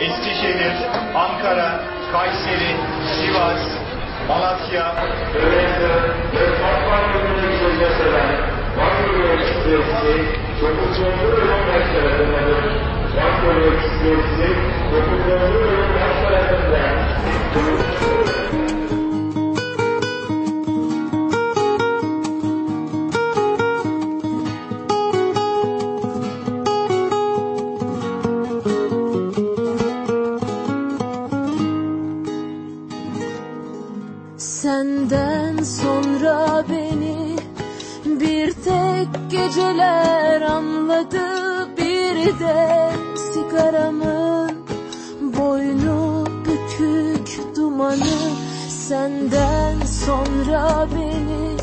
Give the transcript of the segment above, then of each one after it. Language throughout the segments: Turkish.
Eskişehir, Ankara, Kayseri, Sivas, Malatya, Öğretmen ve Gönüllü Gizlice Seven, Vakfı Üniversitesi, Dokuzuncu Bölüm Başkanı'nın Vakfı Üniversitesi, Dokuzuncu Bölüm Başkanı'ndan Senden sonra beni bir tek geceler anladı. Bir de sigaramın boynu bükük dumanı senden sonra beni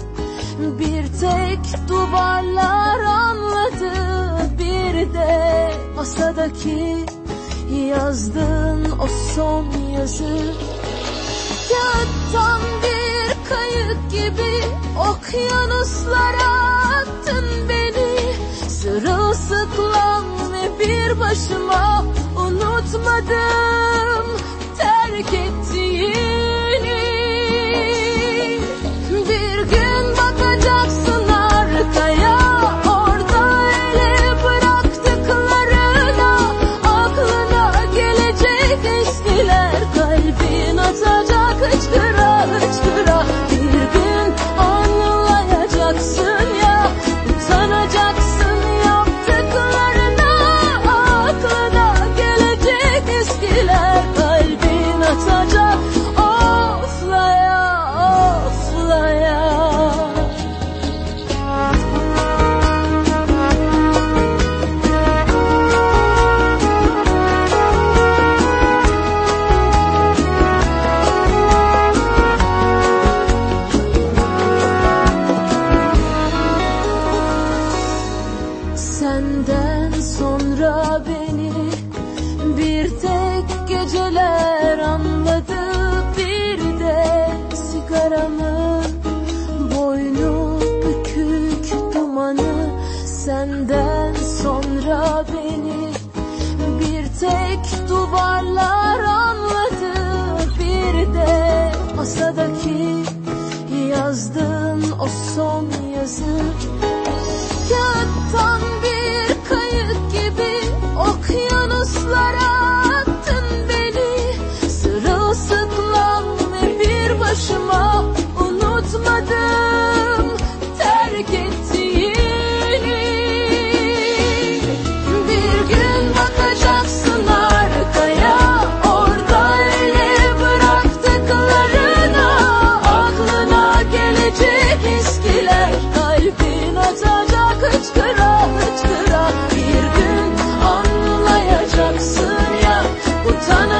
bir tek duvarlar anladı. Bir de masadaki yazdığın o son yazı. Kağıttan bir kayık gibi okyanuslara attın beni. Sırılsıklam ve bir başıma unutmadım Senden sonra beni bir tek geceler anladı bir de sigaramın boynu bükük dumanı. Senden sonra beni bir tek duvarlar anladı bir de masadaki yazdığın o son yazı. Kağıttan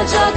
talk